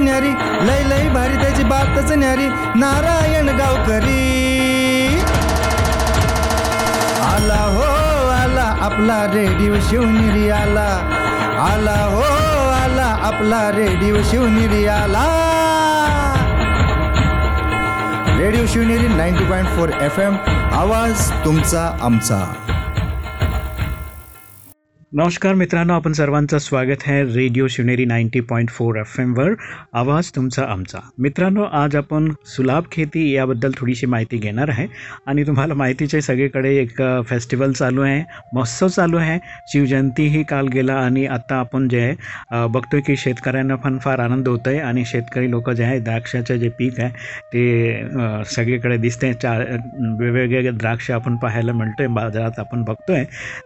न्यारी लय लय भारी त्याची बातच न्यारी. नारायण गावकरी. आला हो आला आपला रेडिओ शिवनेरी आला. आला हो आला आपला रेडिओ शिवनेरी आला. Radio Shivneri ninety point four F M आवाज तुमचा आमचा. नमस्कार मित्रांनो आपण सर्वांचं स्वागत आहे radio Shivneri ninety point four F एमवर आवाज तुमचा आमचा. मित्रांनो आज आपण सुलाभ खेती याबद्दल थोडीशी माहिती घेणार आहे. आणि तुम्हाला माहितीचे सगळीकडे एक फेस्टिवल चालू आहे महोत्सव चालू आहे. शिवजयंतीही काल गेला आणि आता आपण जे आहे बघतोय की शेतकऱ्यांना पण फार आनंद होत आहे आणि शेतकरी लोक जे आहे द्राक्षाचं जे पीक आहे ते सगळीकडे दिसते. चार वेगवेगळे द्राक्ष आपण पाहायला मिळतोय बाजारात आपण बघतोय.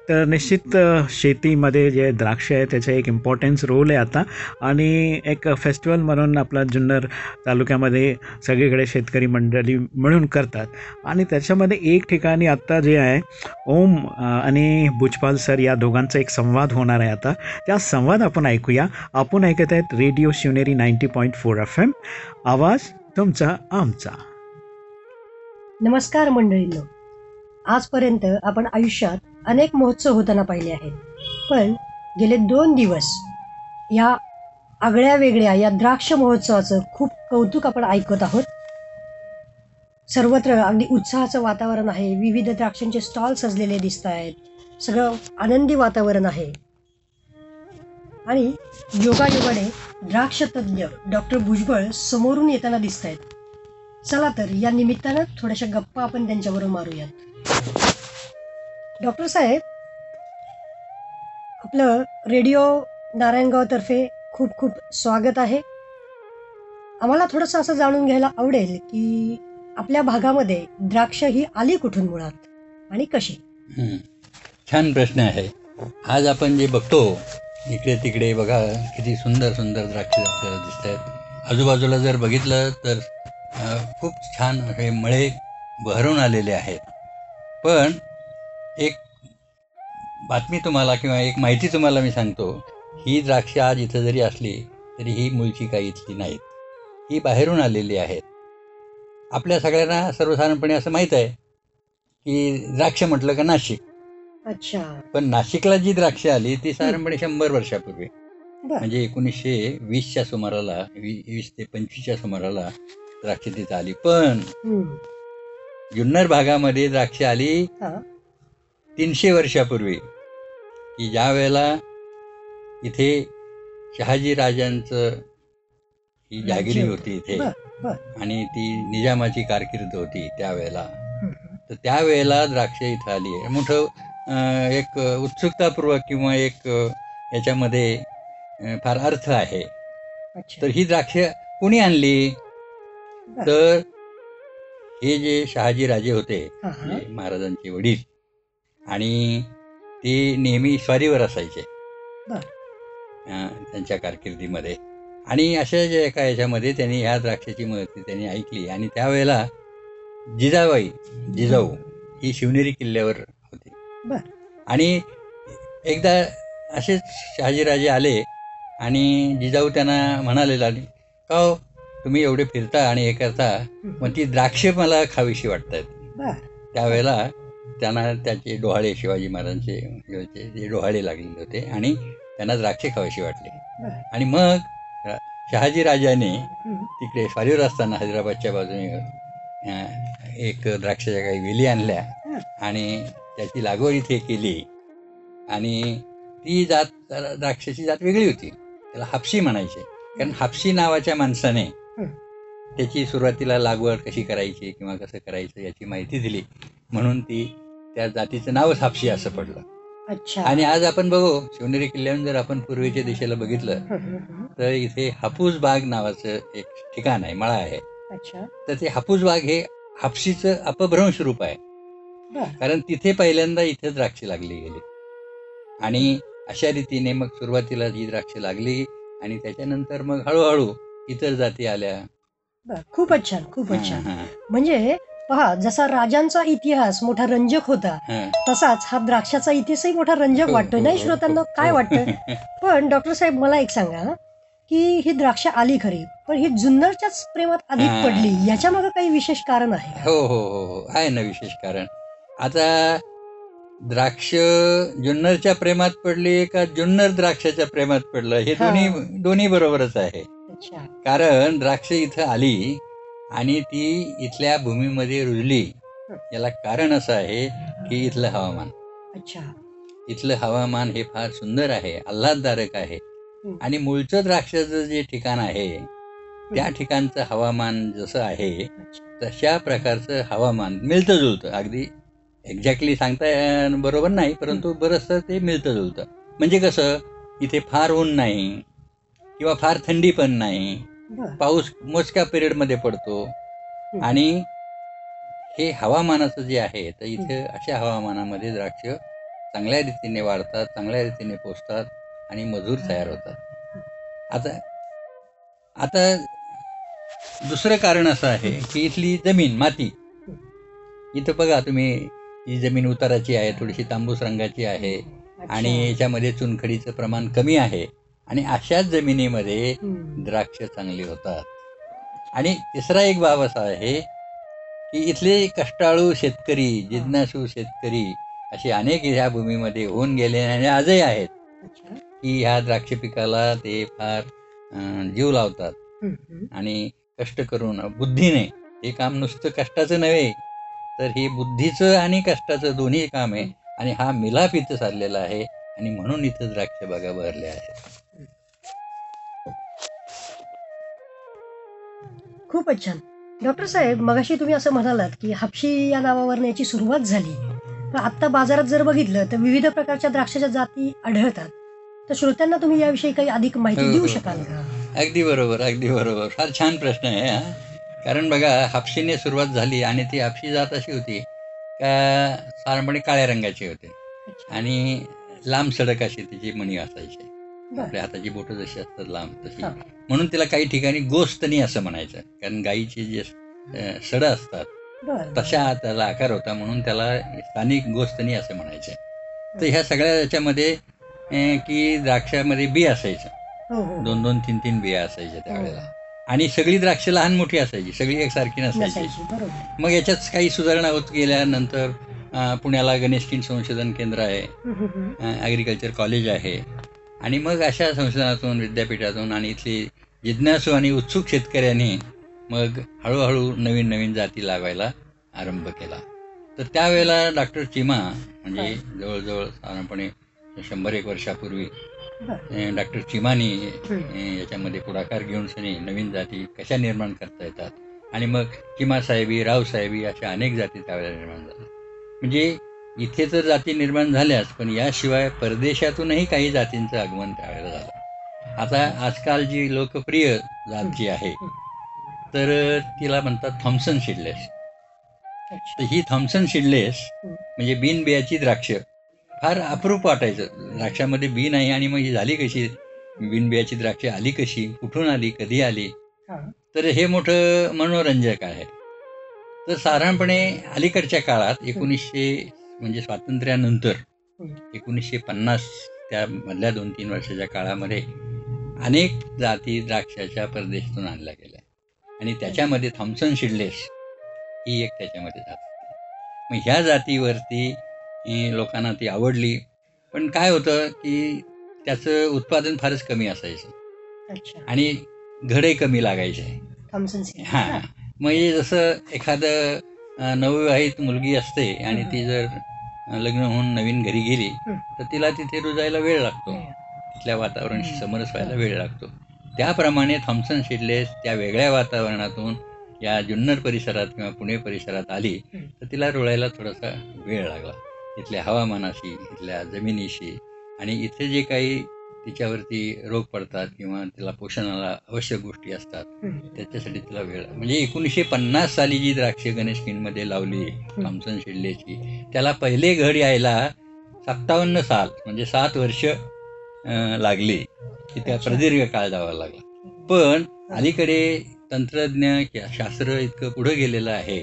तर निश्चित शे शेतीमध्ये जे द्राक्ष आहे त्याचा एक इम्पॉर्टन्स रोल आहे आता. आणि एक फेस्टिवल म्हणून आपला जुन्नर तालुक्यामध्ये सगळीकडे शेतकरी मंडळी मिळून करतात. आणि त्याच्यामध्ये एक ठिकाणी आत्ता जे आहे ओम आणि भुजपाल सर या दोघांचा एक संवाद होणार आहे आता. त्या संवाद आपण ऐकूया. आपण ऐकत आहेत radio Shivneri ninety point four F M आवाज तुमचा आमचा. नमस्कार मंडळींनो. आजपर्यंत आपण आयुष्यात अनेक महोत्सव होताना पाहिले आहेत. पण गेले दोन दिवस या आगळ्या वेगळ्या या द्राक्ष महोत्सवाचं खूप कौतुक आपण ऐकत आहोत. सर्वत्र अगदी उत्साहाचं वातावरण आहे विविध द्राक्षांचे स्टॉल सजलेले दिसत आहेत सगळं आनंदी वातावरण आहे. आणि योगायोगाने द्राक्ष तज्ज्ञ डॉक्टर भुजबळ समोरून येताना दिसत आहेत. चला तर या निमित्तानं थोड्याशा गप्पा आपण त्यांच्याबरोबर मारूयात. डॉक्टर साहेब आपलं रेडिओ नारायणगावतर्फे खूप खूप स्वागत आहे. आम्हाला थोडंसं असं जाणून घ्यायला आवडेल की आपल्या भागामध्ये द्राक्ष ही आली कुठून मुळात आणि कशी? छान प्रश्न आहे. आज आपण जे बघतो इकडे तिकडे बघा किती सुंदर सुंदर द्राक्ष आपल्याला दिसत आहेत आजूबाजूला जर बघितलं तर खूप छान हे मळे बहरून आलेले आहेत. पण एक बातमी तुम्हाला किंवा एक माहिती तुम्हाला मी सांगतो ही द्राक्ष आज इथं जरी असली तरी ही मूळची काही इथली नाहीत. ही बाहेरून आलेली आहेत. आपल्या सगळ्यांना सर्वसाधारणपणे असं माहीत आहे की द्राक्ष म्हटलं का नाशिक. अच्छा. पण नाशिकला जी द्राक्ष आली ती साधारणपणे शंभर वर्षापूर्वी. म्हणजे एकोणीसशे वीसच्या सुमाराला वीस ते पंचवीसच्या सुमाराला द्राक्ष तिथं आली. पण. जुन्नर भागामध्ये द्राक्ष आली. तीनशे वर्षापूर्वी की ज्या वेळेला इथे शहाजी राजांचं ही जागिरी होती इथे. आणि ती निजामाची कारकीर्द होती त्यावेळेला. तर त्यावेळेला द्राक्ष इथं आली आहे. मोठं एक उत्सुकतापूर्वक किंवा एक याच्यामध्ये फार अर्थ आहे. तर ही द्राक्ष कोणी आणली. तर हे जे शहाजी राजे होते महाराजांचे वडील आणि ते नेहमी स्वारीवर असायचे. त्यांच्या कारकिर्दीमध्ये. आणि अशा जे एका याच्यामध्ये त्यांनी ह्या द्राक्षाची महती त्यांनी ऐकली. आणि त्यावेळेला जिजाबाई जिजाऊ ही शिवनेरी किल्ल्यावर होती. आणि एकदा असेच शहाजीराजे आले आणि जिजाऊ त्यांना म्हणाले लागले का हो तुम्ही एवढे फिरता आणि हे करता मग ती द्राक्षे मला खावीशी वाटतात. त्यावेळेला त्यांना त्याचे डोहाळे शिवाजी महाराजांचे हे होते ते डोहाळे लागलेले होते आणि त्यांना द्राक्षे खावीशी वाटले आणि मग शहाजी राजाने. तिकडे स्वारीवर असताना हैदराबादच्या बाजूने एक द्राक्षाच्या काही वेली आणल्या. आणि त्याची लागवड इथे केली आणि ती जात द्राक्षाची जात वेगळी होती त्याला हापशी म्हणायचे कारण हापशी नावाच्या माणसाने. त्याची सुरुवातीला लागवड कशी करायची किंवा कसं करायचं याची माहिती दिली म्हणून ती त्या जातीचं नावच हापशी असं पडलं. अच्छा. आणि आज आपण बघू शिवनेरी किल्ल्याहून जर आपण पूर्वेच्या दिशेला बघितलं. तर इथे हापूस बाग नावाचं एक ठिकाण आहे मळा आहे. अच्छा. तर ते हापूस बाग हे हापशीचं अपभ्रंश रूप आहे. कारण तिथे पहिल्यांदा इथे द्राक्षे लागली गेली. आणि अशा रीतीने मग सुरुवातीला जी द्राक्षे लागली आणि त्याच्यानंतर मग हळूहळू इतर जाती आल्या. खूपच छान खूपच छान. हा, हा. म्हणजे पहा जसा राजांचा इतिहास मोठा रंजक होता. तसाच हा द्राक्षाचा इतिहासही मोठा रंजक हो, वाटतोय नाही हो, श्रोत्यांना हो, काय. वाटतं पण डॉक्टर साहेब मला एक सांगा की ही द्राक्ष आली खरी पण ही जुन्नरच्याच प्रेमात अधिक. पडली याच्या मागे काही विशेष कारण आहे? हो हो हो आहे ना विशेष कारण आता द्राक्ष जुन्नरच्या प्रेमात पडली का जुन्नर द्राक्षाच्या प्रेमात पडलं हे. दोन्ही दोन्ही बरोबरच आहे कारण द्राक्ष इथं आली आणि ती इथल्या भूमीमध्ये रुजली. याला कारण असं आहे की इथलं हवामान. अच्छा. इथलं हवामान हे फार सुंदर आहे आल्हाददारक आहे. आणि मूळचं द्राक्षाचं जे ठिकाण आहे त्या ठिकाणचं हवामान जसं आहे तशा प्रकारचं हवामान मिळतं जुळतं अगदी एक्झॅक्टली सांगता बरोबर नाही परंतु बरंचसं ते मिळतं जुळतं म्हणजे कसं इथे फार ऊन नाही किंवा फार थंडी पण नाही. पाऊस मोजक्या पिरियडमध्ये पडतो. आणि हे हवामानाचं जे आहे तर इथे अशा हवामानामध्ये द्राक्ष चांगल्या रीतीने वाढतात चांगल्या रीतीने पोचतात आणि मजूर तयार होतात. आता आता दुसरं कारण असं आहे की इथली जमीन माती इथं बघा तुम्ही ही जमीन उताराची आहे थोडीशी तांबूस रंगाची आहे. आणि याच्यामध्ये चुनखडीचं प्रमाण कमी आहे. आणि अशाच जमिनीमध्ये. द्राक्ष चांगली होतात. आणि तिसरा एक बाब असा आहे की इथले कष्टाळू शेतकरी जिज्ञासू शेतकरी असे अनेक ह्या भूमीमध्ये होऊन गेले आणि आजही आहेत. की ह्या द्राक्ष पिकाला ते फार जीव लावतात. आणि कष्ट करून बुद्धीने हे काम नुसतं कष्टाचं नव्हे तर हे बुद्धीचं आणि कष्टाचं दोन्ही काम आहे. आणि हा मिलाप इथं चाललेला आहे आणि म्हणून इथं द्राक्ष बागा भरल्या आहेत. खूपच छान डॉक्टर साहेब मगाशी तुम्ही असं म्हणालात की हापशी या नावावरून याची सुरुवात झाली पण आत्ता बाजारात जर बघितलं तर विविध प्रकारच्या द्राक्षाच्या जाती आढळतात तर श्रोत्यांना तुम्ही याविषयी काही अधिक माहिती देऊ शकाल. का अगदी बरोबर अगदी बरोबर फार छान प्रश्न आहे हा कारण बघा हापशीने सुरुवात झाली आणि ती हापशी जात अशी होती का साधारणपणे काळ्या रंगाची होते. आणि लांब सडक अशी तिची मणी असायची. आपल्या हाताची बोटं जशी असतात लांब तशी. हा. म्हणून तिला काही ठिकाणी गोस्तनी असं म्हणायचं. कारण गाईची जे सडं असतात तशा त्याला आकार होता म्हणून त्याला स्थानिक गोस्तनी असं म्हणायचे. तर ह्या सगळ्या याच्यामध्ये की द्राक्षामध्ये बी असायचं हो हो. दोन दोन तीन तीन बिया असायच्या त्यावेळेला आणि सगळी द्राक्ष लहान मोठी असायची. सगळी एकसारखी नसायची. मग याच्यात काही सुधारणा होत गेल्यानंतर पुण्याला गणेश किंड संशोधन केंद्र आहे. ॲग्रिकल्चर कॉलेज आहे. आणि मग अशा संशोधनातून विद्यापीठातून आणि इथली जिज्ञासू आणि उत्सुक शेतकऱ्यांनी मग हळूहळू नवीन नवीन जाती लावायला आरंभ केला. तर त्यावेळेला डॉक्टर चिमा म्हणजे जवळजवळ साधारणपणे शंभर एक वर्षापूर्वी. डॉक्टर चिमानी याच्यामध्ये पुढाकार घेऊन सनी नवीन जाती कशा निर्माण करता येतात? आणि मग चिमा साहेबी राव साहेबी अशा अनेक जाती त्यावेळेला निर्माण झाल्या. म्हणजे इथे तर जाती निर्माण झाल्याच पण याशिवाय परदेशातूनही काही जातींचं आगमन त्यावेळेला झालं आता आजकाल जी लोकप्रिय जात जी आहे तर तिला म्हणतात थॉम्सन शिडलेस. तर ही थॉम्सन शिडलेस. म्हणजे बिन बियाची द्राक्ष फार अप्रूप वाटायचं. द्राक्षामध्ये बी नाही आणि मग ही झाली कशी? बिन बियाची द्राक्ष आली कशी? कुठून आली? कधी आली. तर हे मोठं मनोरंजक आहे. तर साधारणपणे अलीकडच्या काळात एकोणीसशे म्हणजे स्वातंत्र्यानंतर. एकोणीसशे पन्नास त्या मधल्या दोन तीन वर्षाच्या काळामध्ये अनेक जाती द्राक्षाच्या परदेशातून आणल्या गेल्या. आणि त्याच्यामध्ये थॉम्सन शिडलेस ही एक त्याच्यामध्ये जात होती. मग ह्या जातीवरती लोकांना ती आवडली. पण काय होतं की त्याचं उत्पादन फारच कमी असायचं. आणि घडे कमी लागायचे. हां. म्हणजे जसं एखादं नवविवाहित मुलगी असते आणि ती जर लग्न होऊन नवीन घरी गेली. तर तिला तिथे रुजायला वेळ लागतो. तिथल्या वातावरणाशी समरस व्हायला वेळ लागतो. त्याप्रमाणे थॉम्सन शिडलेस त्या वेगळ्या वातावरणातून या जुन्नर परिसरात किंवा पुणे परिसरात आली. तर तिला रुळायला थोडासा वेळ लागला. इथल्या हवामानाशी इथल्या जमिनीशी आणि इथे जे काही तिच्यावरती रोग पडतात किंवा तिला पोषणाला आवश्यक गोष्टी असतात. त्याच्यासाठी तिला वेळ म्हणजे एकोणीसशे पन्नास साली जी द्राक्ष गणेशमध्ये लावली थॉम्सन शिडलेची त्याला पहिले घड यायला सत्तावन्न साल म्हणजे सात वर्ष लागली की त्या. प्रदीर्घ काळ जावा लागला पण अलीकडे तंत्रज्ञ शास्त्र इतकं पुढं गेलेलं आहे.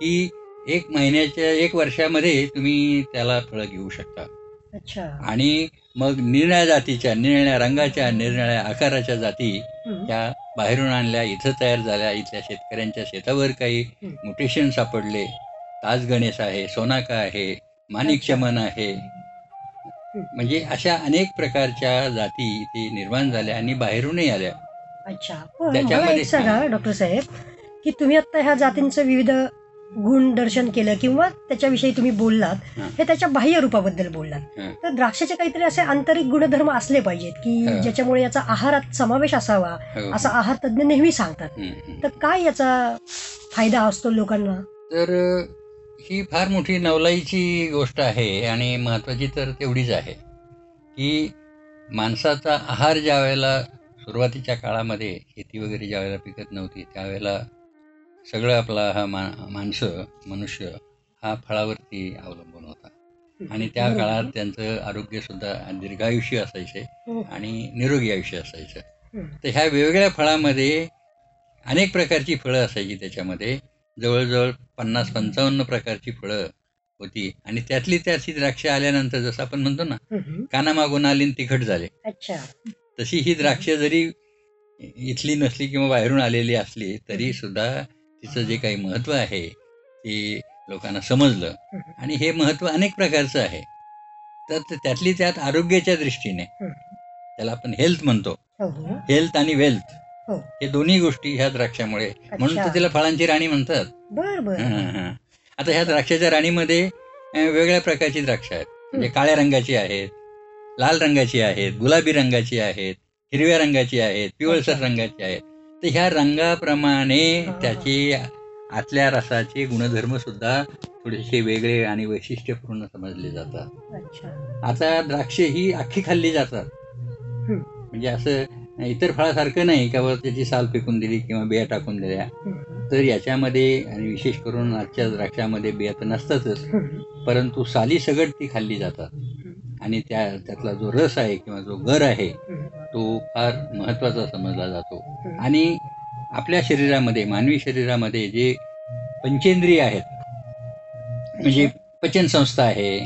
की एक महिन्याच्या एक वर्षामध्ये तुम्ही त्याला फळं घेऊ शकता आणि मग निरनिळ्या जातीच्या निरनिळ्या रंगाच्या निरनिळ्या आकाराच्या जाती. त्या बाहेरून आणल्या इथं तयार झाल्या. इथल्या शेतकऱ्यांच्या शेतावर काही. म्युटेशन सापडले. ताज गणेश आहे सोनाका आहे माणिक अच्छा. चमन आहे. म्हणजे अशा अनेक प्रकारच्या जाती इथे निर्माण झाल्या आणि बाहेरूनही आल्या. अच्छा. त्याच्यामध्ये- सांगा डॉक्टर साहेब की तुम्ही आता ह्या जातींचं विविध गुण दर्शन केलं किंवा त्याच्याविषयी तुम्ही बोललात हा. त्याच्या बाह्य रूपाबद्दल बोललात. तर द्राक्षाचे काहीतरी असे आंतरिक गुणधर्म असले पाहिजेत की. ज्याच्यामुळे याचा आहारात समावेश असावा हो. असा आहार तज्ज्ञ नेहमी सांगतात. तर काय याचा फायदा असतो लोकांना तर ही फार मोठी नवलाईची गोष्ट आहे आणि महत्त्वाची तर तेवढीच आहे की माणसाचा आहार ज्या वेळेला सुरुवातीच्या काळामध्ये शेती वगैरे ज्या वेळेला पिकत नव्हती त्यावेळेला सगळं आपला हा मा माणसं मनुष्य हा फळावरती अवलंबून होता आणि त्या. काळात त्यांचं आरोग्यसुद्धा दीर्घायुष्य असायचे हो. आणि निरोगी आयुष्य असायचं हम्म. तर ह्या वेगवेगळ्या फळामध्ये अनेक प्रकारची फळं असायची त्याच्यामध्ये जवळजवळ पन्नास पंचावन्न प्रकारची फळं होती आणि त्यातली त्याची द्राक्ष आल्यानंतर जसं आपण म्हणतो ना. कानामागून आली तिखट झाले तशी ही द्राक्ष जरी इथली नसली किंवा बाहेरून आलेली असली तरी सुद्धा तिचं जे काही महत्त्व आहे ते लोकांना समजलं. आणि हे महत्त्व अनेक प्रकारचं आहे तर त्यातली त्यात आरोग्याच्या दृष्टीने. त्याला आपण हेल्थ म्हणतो हो हो हेल्थ आणि वेल्थ हो. हे दोन्ही गोष्टी ह्या द्राक्षामुळे म्हणून तर. तिला फळांची राणी म्हणतात बर बर हं, हं, हं. आता ह्या द्राक्षाच्या राणीमध्ये वेगळ्या प्रकारची द्राक्ष आहेत म्हणजे काळ्या रंगाची आहेत लाल रंगाची आहेत गुलाबी रंगाची आहेत हिरव्या रंगाची आहेत पिवळसर. रंगाची आहेत तर ह्या रंगाप्रमाणे. त्याची आतल्या रसाचे गुणधर्म सुद्धा थोडेसे वेगळे आणि वैशिष्ट्यपूर्ण समजले जातात आता द्राक्षे ही अख्खी खाल्ली जातात. म्हणजे असं इतर फळासारखं नाही का बा त्याची साल फेकून दिली किंवा बिया टाकून दिल्या. तर याच्यामध्ये आणि विशेष करून आजच्या द्राक्षामध्ये बिया तर नसतातच. परंतु साली सगट ती खाल्ली जातात आणि त्या त्यातला जो रस आहे किंवा जो गर आहे. तो फार महत्त्वाचा समजला जातो. आणि आपल्या शरीरामध्ये मानवी शरीरामध्ये जे पंचेंद्रिय आहेत म्हणजे पचन संस्था आहे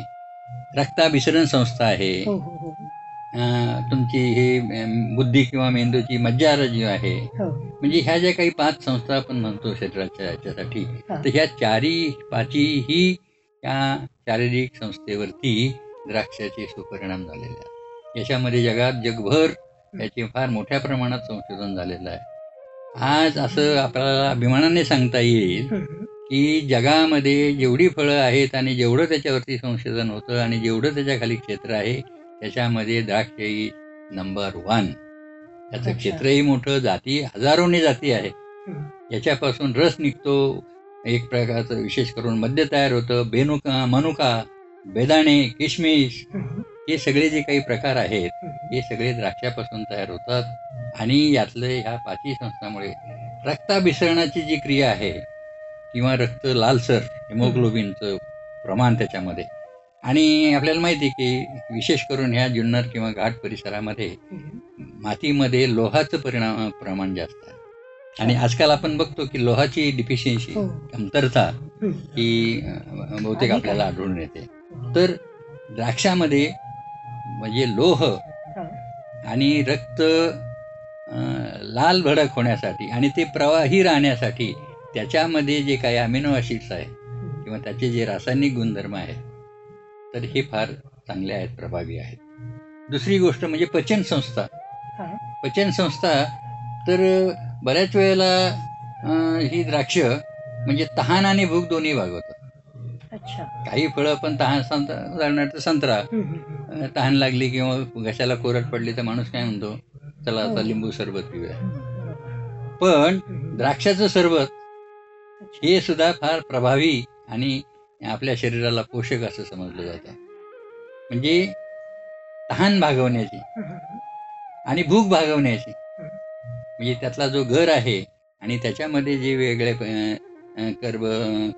रक्ताभिसरण संस्था आहे हो हो हो तुमची ही बुद्धी किंवा मेंदूची मज्जार जी आहे हो म्हणजे ह्या ज्या काही पाच संस्था आपण म्हणतो शरीराच्या याच्यासाठी हा. तर ह्या चारी पाचीही या शारीरिक संस्थेवरती द्राक्षाचे सुपरिणाम झालेले आहेत याच्यामध्ये जगात जगभर याचे फार मोठ्या प्रमाणात संशोधन झालेलं आहे आज असं आपल्याला अभिमानाने सांगता येईल. की जगामध्ये जेवढी फळं आहेत आणि जेवढं त्याच्यावरती संशोधन होतं आणि जेवढं त्याच्याखाली क्षेत्र आहे त्याच्यामध्ये द्राक्ष ही नंबर वन त्याचं. क्षेत्रही मोठं जाती हजारोने जाती आहे. याच्यापासून रस निघतो एक प्रकारचं विशेष करून मद्य तयार होतं बेनुका मनुका बेदाणे किशमिश. हे सगळे जे काही प्रकार आहेत. हे सगळे द्राक्षापासून तयार होतात आणि यातलं ह्या पाची संस्थामुळे रक्ताभिसरणाची जी क्रिया आहे किंवा रक्त लालसर हेमोग्लोबिनचं प्रमाण त्याच्यामध्ये आणि आपल्याला माहिती आहे की विशेष करून ह्या जुन्नर किंवा घाट परिसरामध्ये. मातीमध्ये लोहाचं परिणाम प्रमाण जास्त आहे आणि आजकाल आपण बघतो की लोहाची डिफिशियन्सी हो. कमतरता. ही बहुतेक आपल्याला. आढळून येते तर द्राक्षामध्ये म्हणजे लोह. आणि रक्त लाल भडक होण्यासाठी आणि ते प्रवाही राहण्यासाठी त्याच्यामध्ये जे काही अमिनो ॲसिड्स आहे. किंवा त्याचे जे रासायनिक गुणधर्म आहेत तर हे फार चांगले आहेत प्रभावी आहेत दुसरी गोष्ट म्हणजे पचन संस्था. पचन संस्था तर बऱ्याच वेळेला ही द्राक्ष म्हणजे तहान आणि भूक दोन्ही भागवतात अच्छा काही फळं पण तहान संत उदाहरणार्थ संत्रा तहान लागली किंवा घशाला कोरड पडली तर माणूस काय म्हणतो चला आता हो. लिंबू सरबत पिऊया. पण. द्राक्षाचं सरबत. हे सुद्धा फार प्रभावी आणि आपल्या शरीराला पोषक असं समजलं जातं म्हणजे तहान भागवण्याची. आणि भूक भागवण्याची म्हणजे त्यातला जो घर आहे आणि त्याच्यामध्ये जे वेगळे कर्ब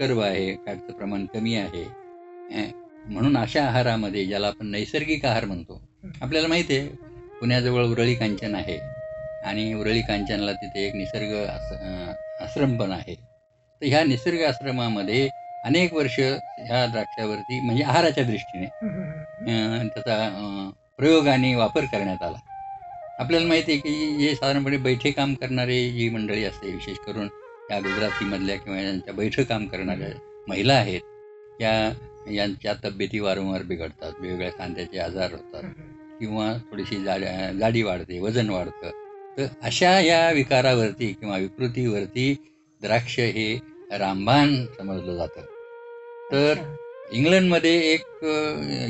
कर्ब आहे फॅटचं प्रमाण कमी आहे म्हणून अशा आहारामध्ये ज्याला आपण नैसर्गिक आहार म्हणतो आपल्याला माहिती आहे पुण्याजवळ उरळी कांचन आहे. आणि उरळी कांचनला तिथे एक निसर्ग आस- आश्रम पण आहे. तर ह्या निसर्ग आश्रमामध्ये अनेक वर्ष ह्या द्राक्षावरती म्हणजे आहाराच्या दृष्टीने त्याचा प्रयोगाने प्रयोग आणि वापर करण्यात आला. आपल्याला माहिती आहे की जे साधारणपणे बैठे काम करणारे जी मंडळी असते विशेष करून या गुजरातीमधल्या किंवा ज्यांच्या बैठं काम करणाऱ्या महिला आहेत त्या यांच्या तब्येती वारंवार बिघडतात वेगवेगळ्या खांद्याचे आजार होतात किंवा थोडीशी जाड जाडी वाढते वजन वाढतं. तर अशा या विकारावरती किंवा विकृतीवरती द्राक्ष हे रामबाण समजलं जातं. तर इंग्लंडमध्ये एक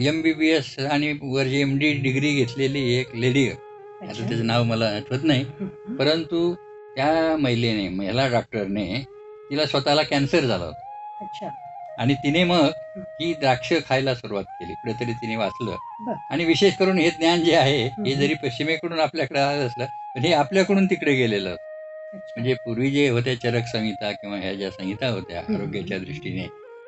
एम बी बी एस आणि वर जी एम डी डिग्री घेतलेली एक लेडी आता त्याचं नाव मला आठवत नाही. परंतु त्या महिलेने महिला डॉक्टरने तिला स्वतःला कॅन्सर झाला होता. अच्छा. आणि तिने मग ही. द्राक्ष खायला सुरुवात केली. कुठेतरी तिने वाचलं. आणि विशेष करून हे ज्ञान जे आहे हे. जरी पश्चिमेकडून आपल्याकडे आलं असलं पण हे आपल्याकडून तिकडे गेलेलं म्हणजे पूर्वी जे होत्या चरक संहिता किंवा ह्या ज्या संहिता होत्या. आरोग्याच्या दृष्टीने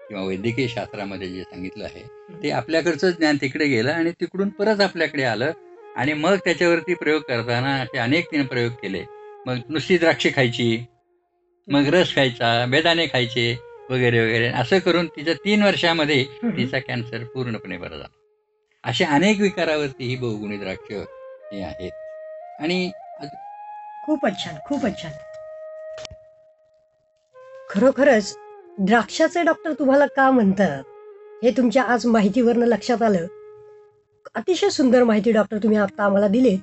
किंवा वैद्यकीय शास्त्रामध्ये जे सांगितलं आहे ते आपल्याकडचं ज्ञान तिकडे गेलं आणि तिकडून परत आपल्याकडे आलं आणि मग त्याच्यावरती प्रयोग करताना असे अनेक तिने प्रयोग केले. मग नुसती द्राक्षे खायची मग रस खायचा बेदाणे खायचे वगैरे वगैरे. असं करून तिच्या तीन वर्षामध्ये तिचा कॅन्सर पूर्णपणे बरा झाला. अशा अनेक विकारावरती ही बहुगुणी द्राक्ष हे आहेत. आणि खूपच छान खूपच छान. खरोखरच द्राक्षाचे डॉक्टर तुम्हाला का म्हणतात? हे तुमच्या आज माहितीवरनं लक्षात आलं. अतिशय सुंदर माहिती डॉक्टर तुम्ही आता आम्हाला दिली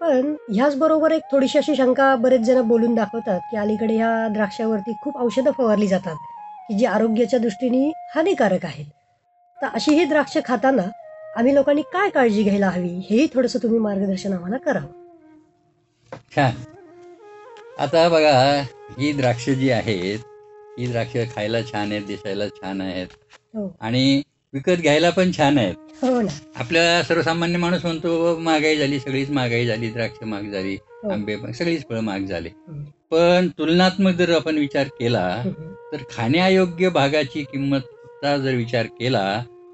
पण ह्याचबरोबर एक थोडीशी अशी शंका बरेच जण बोलून दाखवतात की अलीकडे ह्या द्राक्षावरती खूप औषधं फवारली जातात. की जी आरोग्याच्या दृष्टीने हानिकारक आहेत. तर अशी ही द्राक्ष खाताना आम्ही लोकांनी काय काळजी घ्यायला हवी हेही थोडंसं तुम्ही मार्गदर्शन आम्हाला करावं. छान आता बघा ही द्राक्ष जी आहेत ही द्राक्ष खायला छान आहेत दिसायला छान आहेत. हो. आणि विकत घ्यायला पण छान आहेत. हो ना. आपल्या सर्वसामान्य माणूस म्हणतो महागाई झाली सगळीच महागाई झाली द्राक्ष महाग झाली हो. आंबे पण सगळीच फळं महाग झाले. पण तुलनात्मक जर आपण विचार केला. तर खाण्यायोग्य भागाची किंमतचा जर विचार केला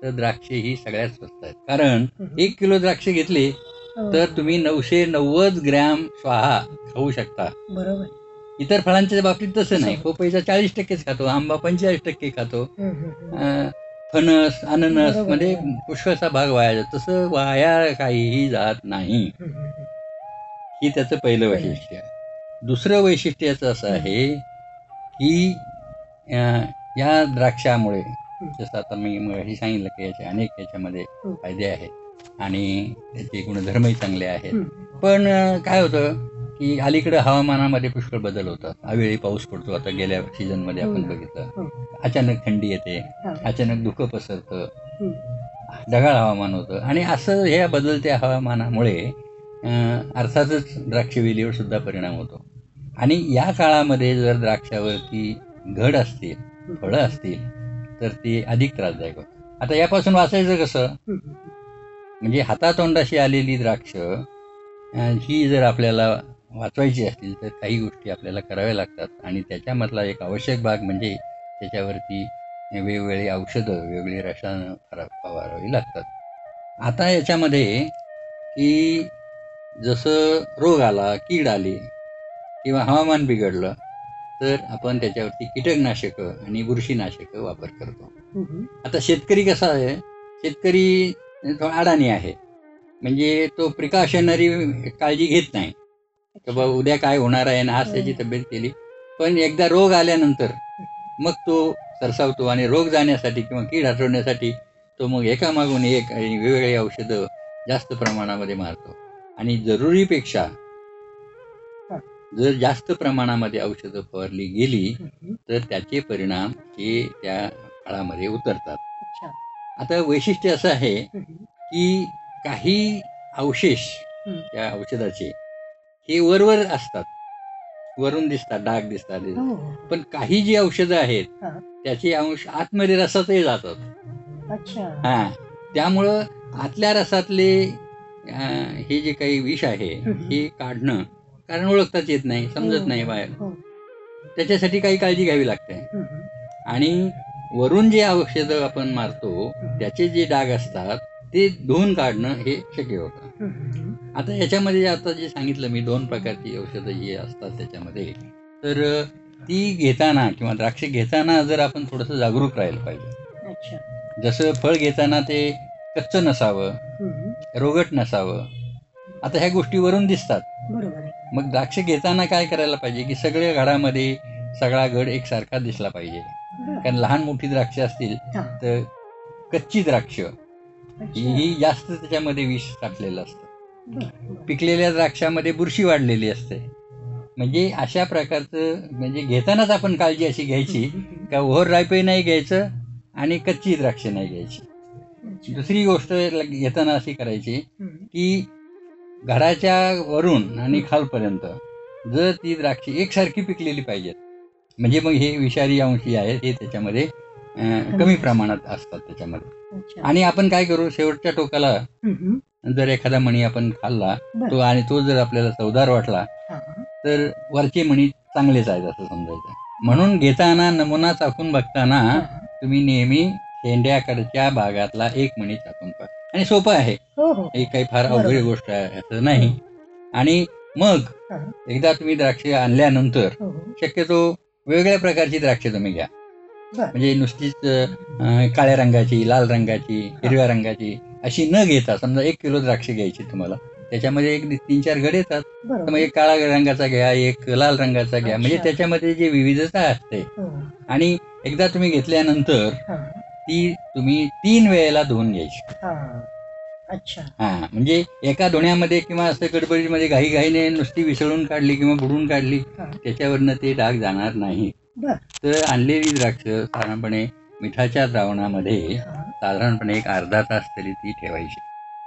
तर द्राक्षे ही सगळ्यात स्वस्त आहेत कारण. एक किलो द्राक्ष घेतले हो. तर तुम्ही नऊशे नव्वद ग्रॅम स्वाहा खाऊ शकता बरोबर इतर फळांच्या बाबतीत तसं नाही तसं. पपईचा चाळीस टक्केच खातो आंबा पंचेचाळीस टक्के खातो फणस अननस. मध्ये पुष्कळसा भाग वाया जातो तसं वाया काहीही जात नाही. ही त्याचं पहिलं. वैशिष्ट्य आहे दुसरं वैशिष्ट्य याचं असं आहे की या द्राक्षामुळे जसं आता मी मगाशी सांगितलं की याचे अनेक याच्यामध्ये हं. फायदे आहेत आणि त्याचे गुणधर्मही चांगले आहेत. पण काय होतं की अलीकडे हवामानामध्ये पुष्कळ बदल होतात अवेळी पाऊस पडतो आता गेल्या सीझनमध्ये आपण हो. बघितलं अचानक थंडी येते हा. अचानक धुकं पसरतं. ढगाळ हवामान होतं आणि असं ह्या बदलत्या हवामानामुळे अर्थातच द्राक्षवेलीवर सुद्धा परिणाम होतो आणि या काळामध्ये जर द्राक्षावरती घड असतील फळं असतील तर ती अधिक त्रासदायक होत. आता यापासून वाचायचं कसं? म्हणजे हातातोंडाशी आलेली द्राक्ष ही जर आपल्याला वाचवायची असतील तर काही गोष्टी आपल्याला कराव्या लागतात. आणि त्याच्यामधला एक आवश्यक भाग म्हणजे त्याच्यावरती वेगवेगळी औषधं वेगवेगळी रसायनं फवारावी लागतात. आता याच्यामध्ये की जसं रोग आला कीड आली किंवा हवामान बिघडलं तर आपण त्याच्यावरती कीटकनाशकं आणि बुरशीनाशकं वापर करतो. आता शेतकरी कसा आहे? शेतकरी थोडा अडाणी आहे. म्हणजे तो प्रिकॉशनरी काळजी घेत नाही. की बाबा उद्या काय होणार आहे आणि आज त्याची तब्येत केली. पण एकदा रोग आल्यानंतर मग तो सरसावतो आणि रोग जाण्यासाठी किंवा कीड हटवण्यासाठी तो मग एकामागून एक आणि वेगवेगळी औषधं जास्त प्रमाणामध्ये मारतो. आणि जरुरीपेक्षा जर जास्त प्रमाणामध्ये औषधं फवारली गेली. तर त्याचे परिणाम हे त्या काळामध्ये उतरतात. आता वैशिष्ट्य असं आहे. की काही अवशेष. त्या औषधाचे हे वरवर असतात वरून दिसतात डाग दिसतात हो. पण काही जी औषधं आहेत. त्याचे अंश आतमध्ये रसातही जातात अच्छा हा त्यामुळं आतल्या रसातले हे जे काही विष आहे. हे काढणं कारण ओळखताच येत नाही समजत नाही बाहेर. हो. त्याच्यासाठी काही काळजी घ्यावी लागते. आणि वरून जे औषधं आपण मारतो त्याचे जे डाग असतात ते धुवून काढणं हे शक्य होतं. आता याच्यामध्ये आता जे सांगितलं मी दोन प्रकारची औषधं जी असतात त्याच्यामध्ये. तर ती घेताना किंवा द्राक्ष घेताना जर आपण थोडंसं जागरूक राहिलं पाहिजे. जसं फळ घेताना ते कच्चं नसावं. रोगट नसावं. आता ह्या गोष्टीवरून दिसतात. बरोबर आहे मग द्राक्ष घेताना काय करायला पाहिजे की सगळ्या घडामध्ये सगळा घड एकसारखा दिसला पाहिजे. कारण लहान मोठी द्राक्ष असतील. तर कच्ची द्राक्ष. ही जास्त त्याच्यामध्ये विष टाकलेलं असतं. पिकलेल्या द्राक्षामध्ये बुरशी वाढलेली असते म्हणजे अशा प्रकारचं म्हणजे घेतानाच आपण काळजी अशी घ्यायची का ओव्हर रायपही नाही घ्यायचं आणि कच्ची द्राक्ष नाही घ्यायची. दुसरी गोष्ट घेताना अशी करायची. की घराच्या वरून आणि खालपर्यंत जर ती द्राक्षे एकसारखी पिकलेली पाहिजेत म्हणजे मग हे विषारी अंशी आहेत हे त्याच्यामध्ये कमी प्रमाणात असतात त्याच्यामध्ये. आणि आपण काय करू शेवटच्या टोकाला. जर एखादा मणी आपण खाल्ला. तो आणि तो जर आपल्याला चवदार वाटला. तर वरचे मणी चांगलेच आहेत असं समजायचं म्हणून घेताना नमुना चाकून बघताना. तुम्ही नेहमी शेंड्याकडच्या भागातला एक मणी चाकून पहा आणि सोपं आहे. हो हो. ही काही फार. अवघड गोष्ट आहे असं नाही. आणि मग हा. एकदा तुम्ही द्राक्षे आणल्यानंतर हो हो. शक्यतो वेगवेगळ्या प्रकारची द्राक्षे तुम्ही घ्या. बरं. म्हणजे नुसतीच अं, काळ्या रंगाची लाल रंगाची हिरव्या रंगाची अशी न घेता समजा एक किलो द्राक्षे घ्यायची तुम्हाला त्याच्यामध्ये एक तीन चार घड येतात. तर मग बरोबर एक काळा रंगाचा घ्या एक लाल रंगाचा घ्या. म्हणजे अच्छा. त्याच्यामध्ये जी विविधता असते. हो. आणि एकदा तुम्ही घेतल्यानंतर हा. ती तुम्ही तीन वेळेला धुवून घ्यायची. हा. अच्छा. हा म्हणजे एका धुण्यामध्ये किंवा असं गडबडीमध्ये घाई घाईने नुसती विसळून काढली किंवा बुडून काढली हा. त्याच्यावरनं ते डाग जाणार नाही. बर. तर आणलेली द्राक्ष साधारणपणे मिठाच्या द्रावणामध्ये हा. साधारणपणे एक अर्धा तास तरी ती ठेवायची.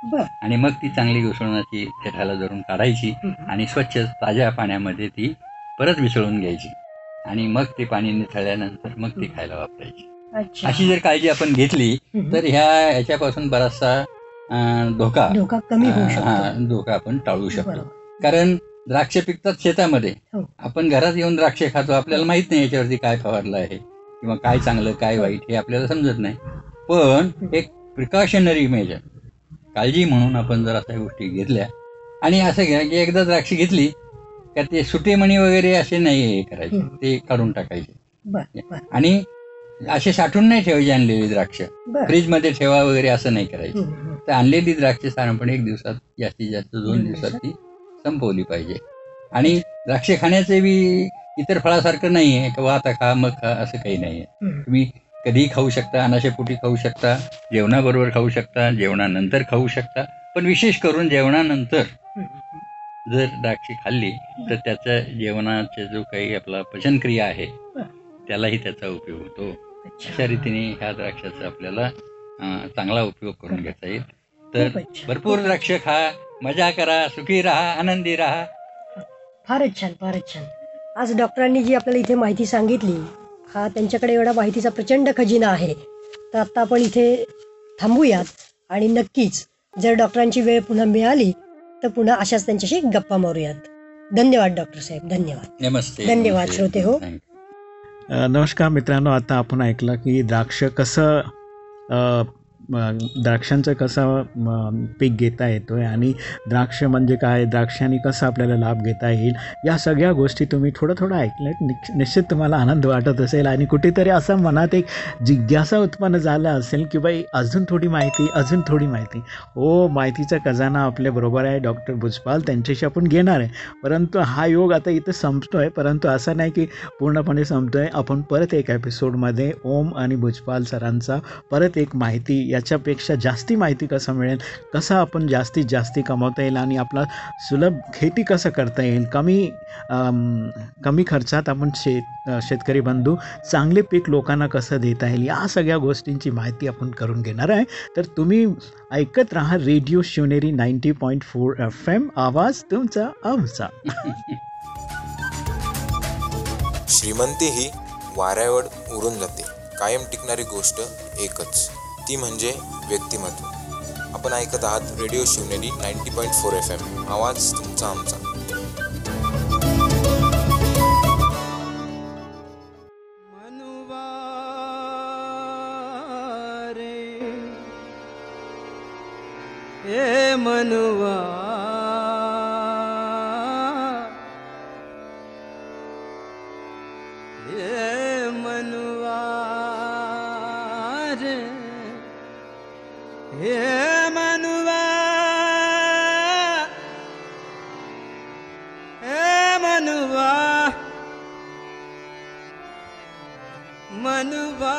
बर. आणि मग ती चांगली घुसळण्याची देठाला धरून काढायची हम्म. आणि स्वच्छ ताज्या पाण्यामध्ये ती परत विसळून घ्यायची. आणि मग ते पाणी निथळल्यानंतर मग ती खायला वापरायची. अशी जर काळजी आपण घेतली. तर ह्या ह्याच्यापासून बराचसा धोका धोका कमी हा, धोका आपण टाळू शकतो. कारण द्राक्ष पिकतात शेतामध्ये. हो. आपण घरात येऊन द्राक्ष खातो आपल्याला माहीत नाही याच्यावरती काय फवारलं आहे किंवा काय चांगलं काय वाईट हे आपल्याला समजत नाही. पण एक प्रिकॉशनरी मेजर काळजी म्हणून आपण जर अशा गोष्टी घेतल्या आणि असं घ्या की एकदा द्राक्ष घेतली का ते सुटेमणी वगैरे असे नाही हे करायचे. ते काढून टाकायचे. आणि असे साठवून नाही ठेवायचे आणलेली द्राक्ष बर फ्रीजमध्ये ठेवा वगैरे असं नाही करायचं. तर आणलेली द्राक्षे साधारणपणे एक दिवसात जास्तीत जास्त दोन दिवसात? ती संपवली पाहिजे आणि द्राक्षे खाण्याचे बी इतर फळासारखं नाही आहे किंवा आता खा मग खा असं काही नाही आहे. तुम्ही कधीही खाऊ शकता अनाशेपोटी खाऊ शकता जेवणाबरोबर खाऊ शकता जेवणानंतर खाऊ शकता पण विशेष करून जेवणानंतर. जर द्राक्षी खाल्ली तर त्याच्या जेवणाचा जो काही आपला पचनक्रिया आहे. त्यालाही त्याचा उपयोग होतो. अशा रीतीने ह्या द्राक्षाचा आपल्याला चांगला उपयोग करून घेता येईल. तर. भरपूर द्राक्ष खा मजा करा सुखी राहा आनंदी राहा. फारच छान फारच छान. आज डॉक्टरांनी जी आपल्याला इथे माहिती सांगितली हा त्यांच्याकडे एवढा माहितीचा प्रचंड खजिना आहे. तर आत्ता आपण इथे थांबूयात आणि नक्कीच जर डॉक्टरांची वेळ पुन्हा मिळाली तर पुन्हा अशाच त्यांच्याशी गप्पा मारूयात. धन्यवाद डॉक्टर साहेब. धन्यवाद. नमस्ते धन्यवाद. श्रोते हो. नमस्कार मित्रांनो आता आपण ऐकलं की द्राक्ष कसं द्राक्षांचा कसा पीक घेता येतो आहे आणि द्राक्ष म्हणजे काय द्राक्षाने कसं आपल्याला लाभ घेता येईल या सगळ्या गोष्टी तुम्ही थोडं थोडं ऐकल्यात. निक- निश्चित तुम्हाला आनंद वाटत असेल आणि कुठेतरी असं मनात एक जिज्ञासा उत्पन्न झाला असेल की बाई अजून थोडी माहिती अजून थोडी माहिती. हो माहितीचा खजाना आपल्याबरोबर आहे डॉक्टर भुजपाल त्यांच्याशी आपण घेणार आहे. परंतु हा योग आता इथं संपतो आहे परंतु असं नाही की पूर्णपणे संपतो आहे आपण परत एक एपिसोडमध्ये ओम आणि भुजपाल सरांचा परत एक माहिती याच्यापेक्षा जास्ती माहिती कसं मिळेल? कसं आपण जास्तीत जास्ती कमवता येईल आणि आपला सुलभ खेती कसं करता येईल? कमी कमी खर्चात आपण शेत शेतकरी बंधू चांगले पीक लोकांना कसं देता येईल? या सगळ्या गोष्टींची माहिती आपण करून घेणार आहे. तर तुम्ही ऐकत राहा radio Shivneri ninety point four F M आवाज तुमचा आमचा. श्रीमंती ही वाऱ्यावर उरून जाते. कायम टिकणारी गोष्ट एकच. ती म्हणजे व्यक्तिमत्व. आपण ऐकत आहात radio Shivneri ninety point four F M. आवाज तुमचा आमचा. मनुवा रे. ए मनुवा. मनुवा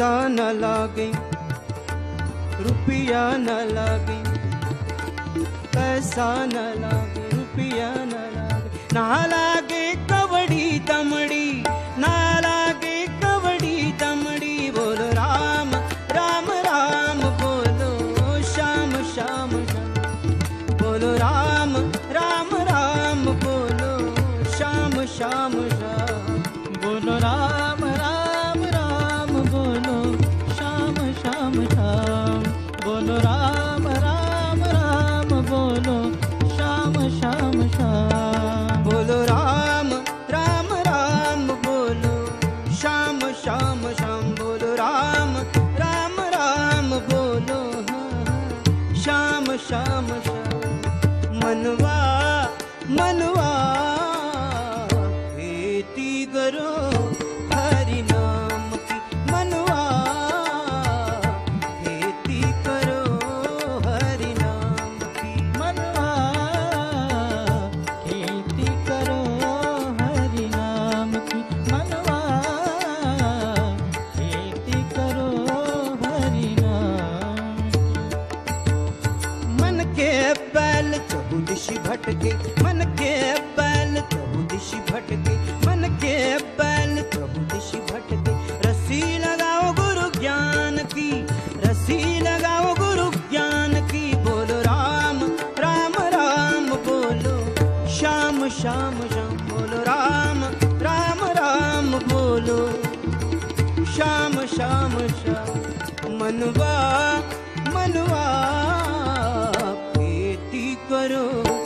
पैसा न लागे रुपया न लागे पैसा न लागे रुपया न लागे ना लागे कवडी दमडी। श्याम श्याम श्याम। मनवा मनवा। भटके, मन के बैल प्रभु दिश भटके, मन के बैल प्रभु दिश भटके। रस्सी लगाओ गुरु ज्ञान की, रस्सी लगाओ गुरु ज्ञान की। बोलो राम राम राम, बोलो। श्याम श्याम श्याम, बोलो राम राम राम, बोलो। श्याम श्याम श्याम, मनवा मनवा खेती करो।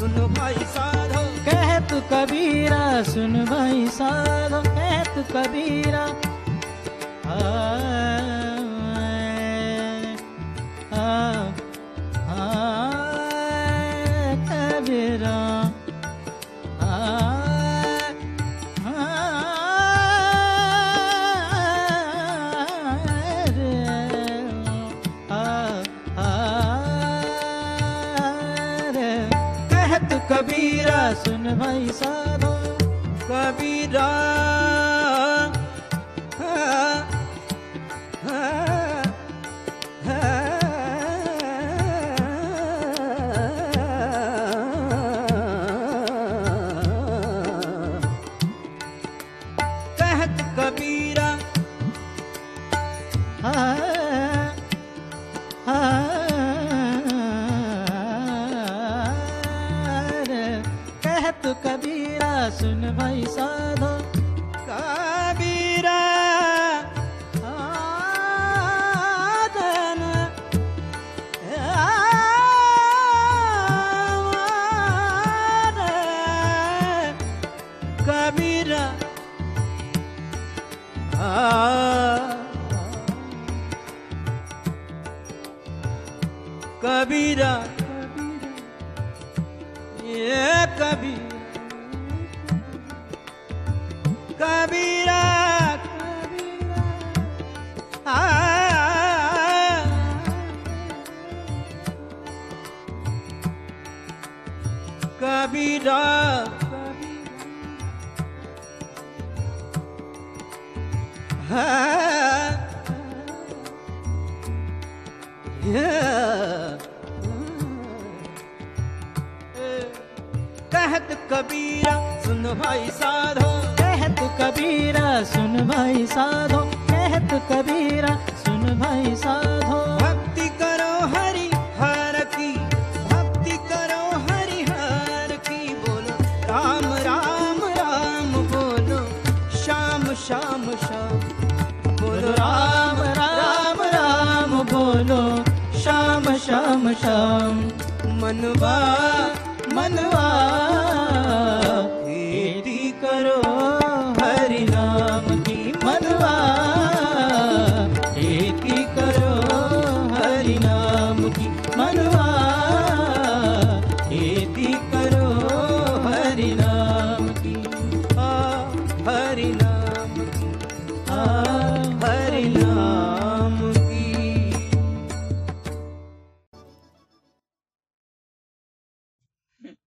सुन भाई साधो। कहत कबीरा सुन भाई साधो कहत कबीरा। आ ভাইসা तू कबीरा सुन भाई साधो। कहत कबीरा सुन भाई साधो कहत कबीरा सुन भाई साधो कहत कबीरा सुन भाई साधो